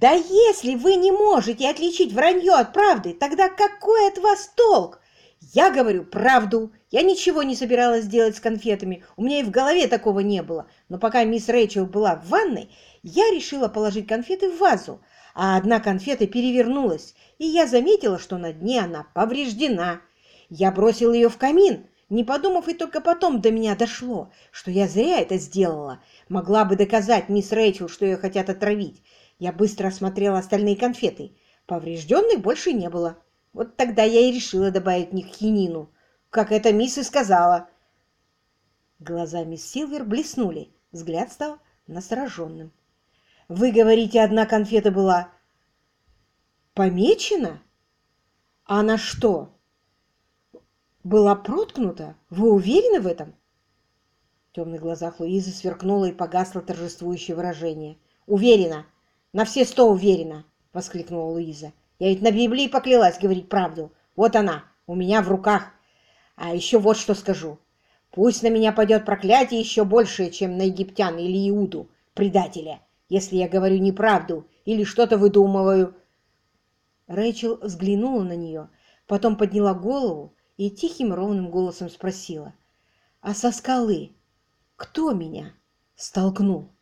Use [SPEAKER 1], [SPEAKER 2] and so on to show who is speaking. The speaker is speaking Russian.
[SPEAKER 1] Да если вы не можете отличить вранье от правды, тогда какой от вас толк? Я говорю правду. Я ничего не собиралась делать с конфетами. У меня и в голове такого не было. Но пока мисс Рэйчел была в ванной, я решила положить конфеты в вазу, а одна конфета перевернулась, и я заметила, что на дне она повреждена. Я бросила ее в камин, не подумав, и только потом до меня дошло, что я зря это сделала. Могла бы доказать мисс Рэйчел, что ее хотят отравить. Я быстро осмотрела остальные конфеты. Поврежденных больше не было. Вот тогда я и решила добавить в них хинину, как эта мисс и сказала. Глаза мисс Силвер блеснули, взгляд стал настороженным. «Вы говорите, одна конфета была помечена? А на что? Была проткнута? Вы уверены в этом?» В темных глазах Луизы сверкнуло и погасло торжествующее выражение. «Уверена! На все сто уверена!» — воскликнула Луиза. «Я ведь на Библии поклялась говорить правду. Вот она, у меня в руках. А еще вот что скажу. Пусть на меня пойдет проклятие еще большее, чем на египтян или Иуду, предателя, если я говорю неправду или что-то выдумываю». Рэйчел взглянула на нее, потом подняла голову и тихим ровным голосом спросила. «А со скалы кто меня столкнул?»